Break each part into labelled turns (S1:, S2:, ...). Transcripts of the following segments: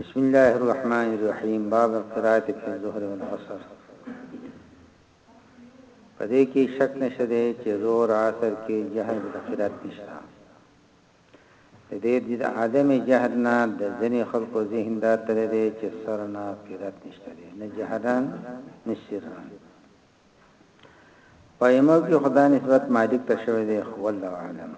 S1: بسم الله الرحمن الرحیم باب القراءه فی الظهر والعصر پدې کې شک نشته دی چې زور عصر کې جهر د قرات نشته دې د عدم جهر نه د ځنې خلکو ذهن دا تر دې چې سرنا قرات نشته دی نه جهران نه سرنا په ایمو کې خو دا نسبت مالک ته شوی دی خو والله اعلم.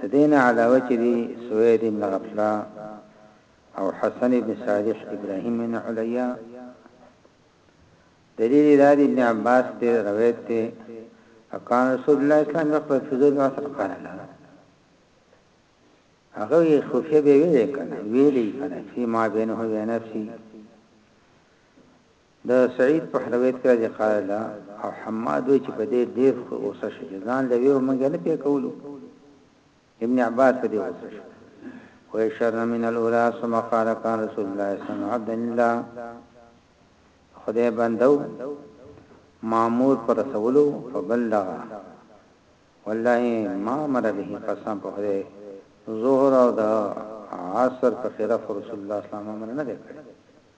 S1: د دې نه علاوه چې دی سوید ابن غفلا او حسن ابن صالح ابراهیم بن علیا دلیل دا دی ابن عباس ته روایت ته اکان رسول الله اسلام یقبل فضل واسط قال الله هغه یې خفیه به ویلې کنه ویلې کنه فی ما بینه و نفسی د سعيد په حلويت کې راځي قال او حماد وی چې په دې ډېر غوسه شو چې ځان له ویو موږ نه پې کولو ابن عباس په دې غوسه شو ويشرنا من الاولى ثم قال كان رسول الله صلى الله عليه وسلم الله خدای بندو مامور پر رسولو فبلغ والله ما مر به قسم په خدای ظهر او د عصر په خلاف رسول الله صلی الله علیه وسلم نه کړی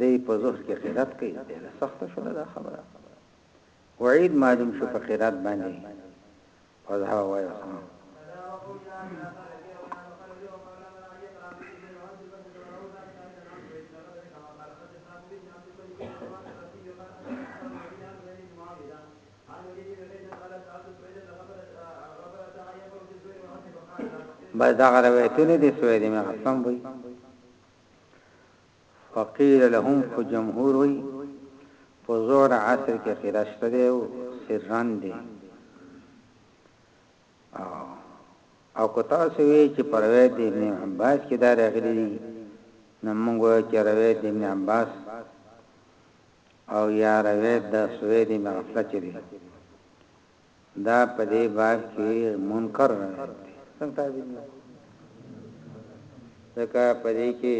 S1: دی په زهد کې قرات کوي ډېره سخته شوله دا خبره وعید معلوم شو په قرات باندې فضحا وایو بس دا غره وې ته نه دي سوې دي مې قسم وي فقیل لهم خو جمهور وایي په ظهر عصر کې قرأت شته دی او سرًا دی او که تاسو وایئ چې په روایت د ابن عباس کې دا راغلي دي نو موږ وایو چې روایت د ابن عباس او یا روایت د سوید بن غفلت دی دا په دې باب کې منکر راغلی دی څنګه تعبیر نه وکړو ځکه په دې کې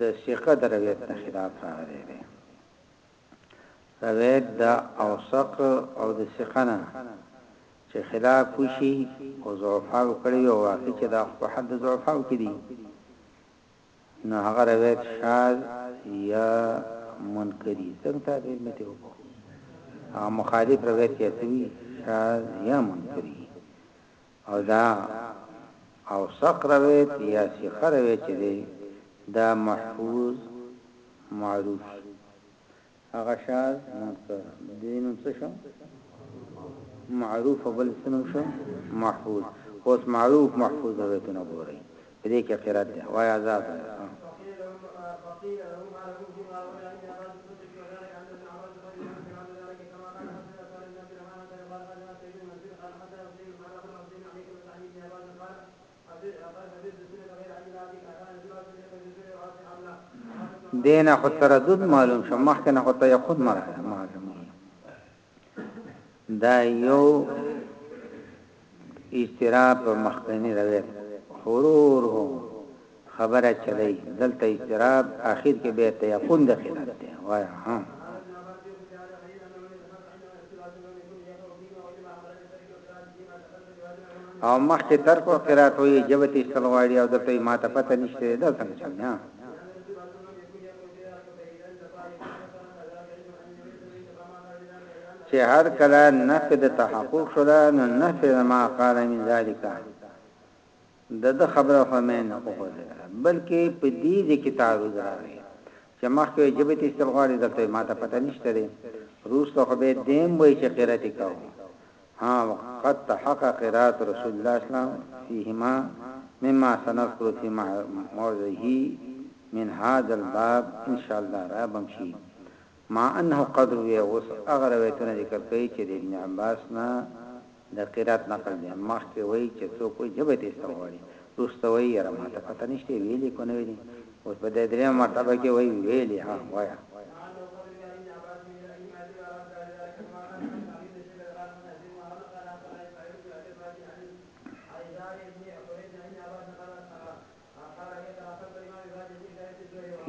S1: د ثقه د روایت نه خلاف راغلی دی روایت د اوثق او د ثقه نه چې خلاف وشي او ضعفاو کړی او واقع چې دا په حد ضعفاو کې دي نو هغه روایت شاذ یا منکری څنګه تعبیر مې ته وکړو هغه مخالف روایت کې سوي شاذ یا منکری او دا او سق روایت یا سیخ روایت چې دی دا محفوظ معروف هغه شاذ منکر دی نو څه شو معروف او بل څه نو شو محفوظ اوس معروف محفوظ روایتونه ګورئ په دې کې قرات دی وای آزاد دینه خو تردد معلوم شو مخکې نه خو تیقن مرحله معلوم دا یو استراب مخکنی روایت حرور هو خبره چلی دلته استراب اخر کې به تیقن دخیل دی وای ها او مخکې تر څو قرات وایي جبه تیستل غواړي او دلته وایي ماته پته نشته دی دا څنګه چل دی ها. چه هر کله نفی د تحقق شو ده نو نفی ما قال من ذالکه. د ده خبره خو مې نه وغولېده، بلکې په دې ځای کې تعارض راغی، چې مخکې وایي ژبه تېستل غواړي، دلته وایي ماته پته نشته دی، وروسته خو بیا دېم وایي چې قرات یې کاوه، ها وقد تحقق قرات رسول الله صلی الله علیه وسلم فیهما مما سنذکر فی موضعه من هذا الباب ان شاء الله را به هم شي، مع انه قد روي اوس هغه روایتونه ذکر کوي چې د ابن عباس نه د قرات نقل دی مخکې وایي چې څوک وایي ژبه دې ایسته وغواړي وروسته وایي یاره ماته پته نشته ویل یې که نه ویل یې اوس په دې دریمه مرتبه کې وایي ویل یې ها وایه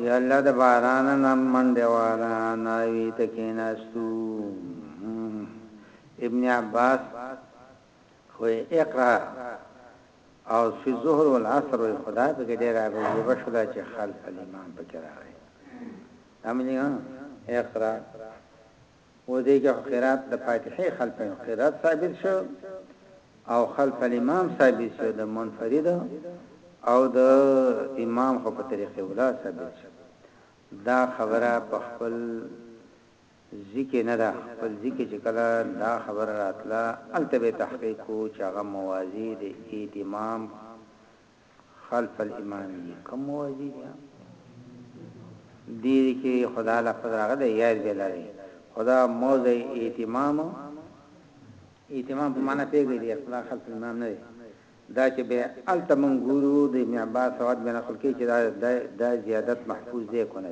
S1: یا الله د باران نه منډه والا ناوی ته کیناستو ابن عباس خو اقرا او فی الظهر والعصر وی خدا په کې ډیر راغلی بشو دا چې خلف الامام په کې راغی امنه اقرا او دې کې خو قرات د فاتحې خلف امام قرات ثابت شو او خلف الامام ثابت شو د منفرد او د امام خو په طریقې ولا ثابت شو دا خبره په خپل ذکر نه ده خپل ذکر چې کله دا خبره راتله التبه تحقیق کو چې هغه موازی د اهتمام خلف الامام دي کوم وځي دي دي کې خدا له خداغه د یاد بلاري خدا موضع اهتمام اهتمام په معنا پیږي دي خدا خلف الامام نه دا چې به التمن ګورو د ابن عباس او د نقل کې چې دا د زیادت محفوظ دی کو نه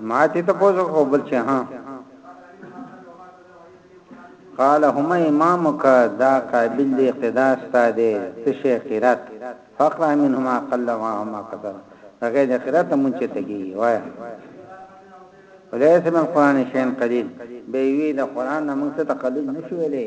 S1: ما ته ته پوزو کو بل چې ها قال هم امامك دا قابل دی اقتدا ستاده تشه قرات فقرا منهما قل ما هما قصر هغه د قرات مونږ چې تګي وای وليس من القران شيء قليل به وی د قران نه مونږ ته تقلل نشو ویلې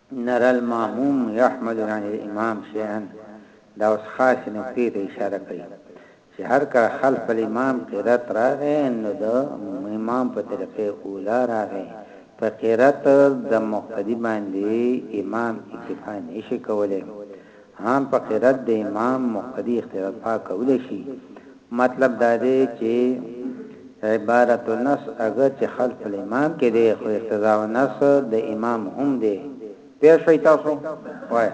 S1: نرى الماموم يحمل عن الامام شيئا دا اوس خاصې نکتې ته اشاره کوي چې هر کله خلف الامام قرات راغی نو د امام په طریقه اولا راغی په قرات د مقتدي باندې امام اکتفا نشي کولی هم په قرت د امام مقتدی اختلافا کولی شی مطلب دادی چی عبارت النص اګر چی خلف الامام کی دی خو اقتضاء النص د امام هم دی پوه شوی تاسو وایه.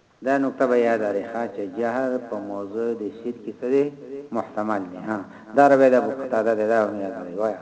S1: دا نکته به یاد اره ښه چه جهر په موضع د شرک کی څه دی محتمل دی ها دا روایت ابو قتاده دی دا هم یاد اره وایه.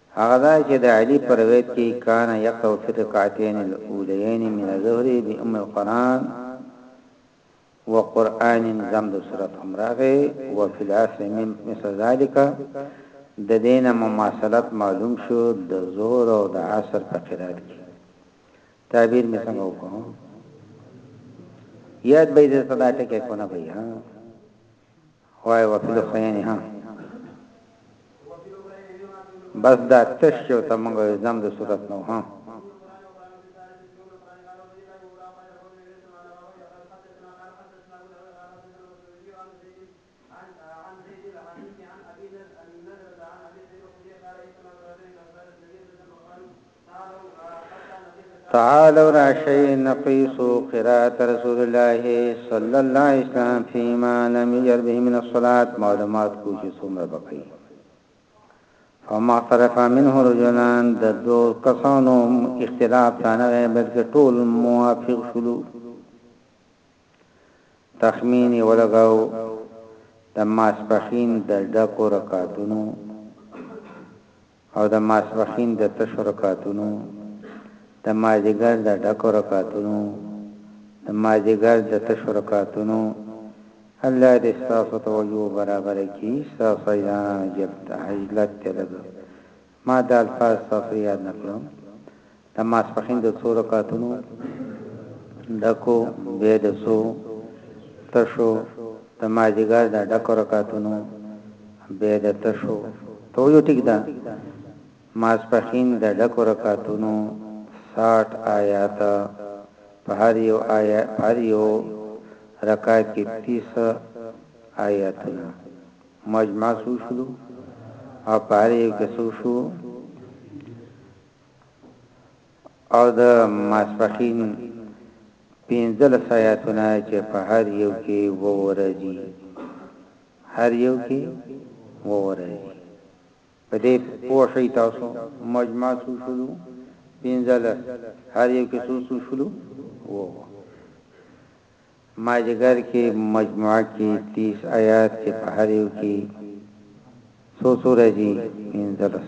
S1: هغه دا چې د علي په روایت کې کان یقرأ فی الرکعتین الاولیین من الظهر بام القرآن وقرآن زمد سورة هم راغی وفی العصر من مثل ذالک د دین مماثلت معلوم شو د ظهر او د عصر په قرات کې تعبیر می څنګه وکړو یاد به دې صدا ټکه کو نه بیا وای وکیل خوینی ها بس دا تش یو ته مونږ الزام د صورت نو ها تعالوا راشئ نقيسو قرات رسول الله صلى الله عليه وسلم فيما لم يجر به من الصلاة معلومات کوشي سمره بقي فما اختلف منه رجلان د دو کسانو اختلاف تانه بلکې ټول موافق شلو تخمین ولګاو د ماسپخین د ډکو رکاتونو او د ماسپښین د تشو رکعتونو، د مازدیګر د ډکو رکعتونو، د مازدیګر د تشو رکعتونو، الله دې ستاسو توجه برابره کړي، ستاسو حجلت ته لږ ما دا الفاظ ستاسو یاد نه کړم. د ماسپښين د څو رکعتونو ډکو بيا د څو تشو د مازيګر د ډکو رکعتونو بيا د تشو تو يو ټيک ده ماسپښين د ډکو رکعتونو 60 آياته په هر يو آيا په هر يو رکعت کې 30 آياتونه مجمع سو شلو او په هر يو کې سو شو او د ماسپښین پنځلس آیاتونه چې په هر یو کې اووه ورځي هر یو کې اووه ورځي په دې پوه شئ تاسو مجموع څو شلو پنځلس هر یو کې څو څو شلو اووه ماجګر کې مجموعه کې 30 آیات چې په هر یو کې څو څو ورځي پنځلس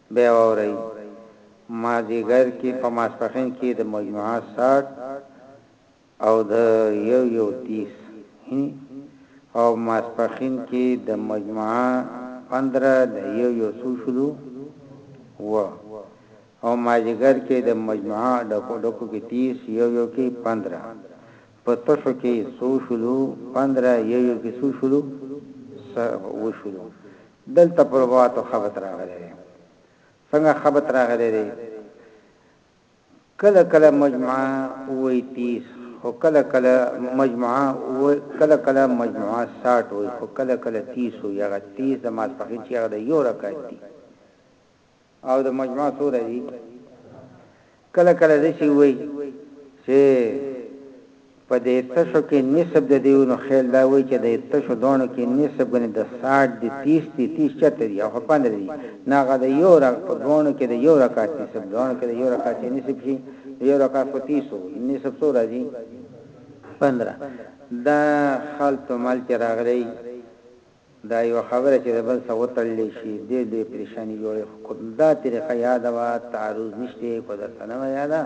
S1: بیا واورئ، مازدیګر کې، په ماسپښین کې د مجموعه ساټ او د یو یو تیس هی او ماسپښین کې د مجموعه پندره د یو یو څو شلو و او مازدیګر کې د مجموعه ډکو ډکو کې تیس یو یو کې پندره په تشو کې څو شلو پندره یو یو کې څو شلو څه وشلو. دلته پر رواتو خبط راغلی دی څنګه خبط راغلی دی کله کله مجموعه وای 30 خو کله کله مجموعه وای کله کله مجموعه 60 وای خو کله کله 30 وای هغه 30 د ماسپخین چې هغه د یو رکعت دی او د مجمع سوره دي کله کله د شي وای چې په دې تشو کې نسب د دیونو خیال دا وای چې د تشو دونو کې نسب غني د 60 د 30 دي 30 چته دي او په اندر دي ناغه د یو رک په دونو کې د یو رکعت نسب دونو کې د یو رکعت نسب شي یو رکعت په 30 نسب څو راځي 15 دا خلط مال چې راغلی دا یوه خبره چې د بل سره وتړلی شي ډیر لوی پریشانی جوړوي خو که دا طریقه یاده وه تعرض نشته که درته نه وه یاده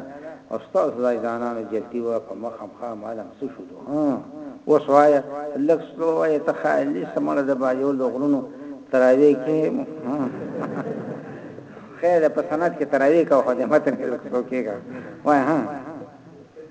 S1: او ستاسو دا ځانانو جلتی وه په مخ هم ښه مال هم څه شو دو ها اوس وایه لږ سلو وایه ته خالی سه مړه د باجوړ د غرونو تراوی کې ها خیر په سند کې تراوی کوه خو د متن کې لږ سلو کیږه وایه ها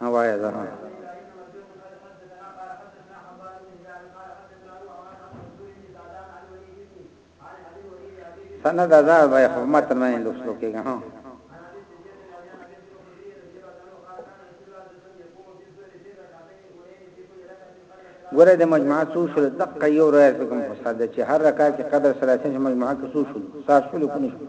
S1: ها وايه زه هم. سند دا به خو متن باندې لوستل کېږي ها
S2: ګوره د مجموعه څو شول دقه یو راځي کوم فساد چې هر رکعت کې قدر 30 مجموعه کې څو شول 60 شول کو نه شول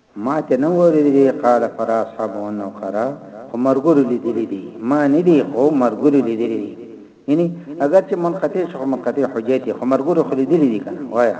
S2: ماته نه وو اورېدلي قال فرا اصحاب انه قرا خو مرګورو لیدلي دي ما نه دي خو مرګورو لیدلي دي یعنی اگر چې منقطع شو منقطع حجت خو مرګورو خو لیدلي دي کنه وایا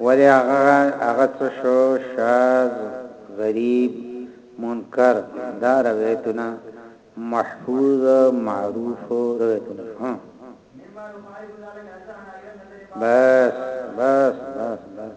S1: ولی هغه هغه څه شو شاذ غریب منکر دا روایتونه محفوظ معروف روایتونه شو بس بس بس بس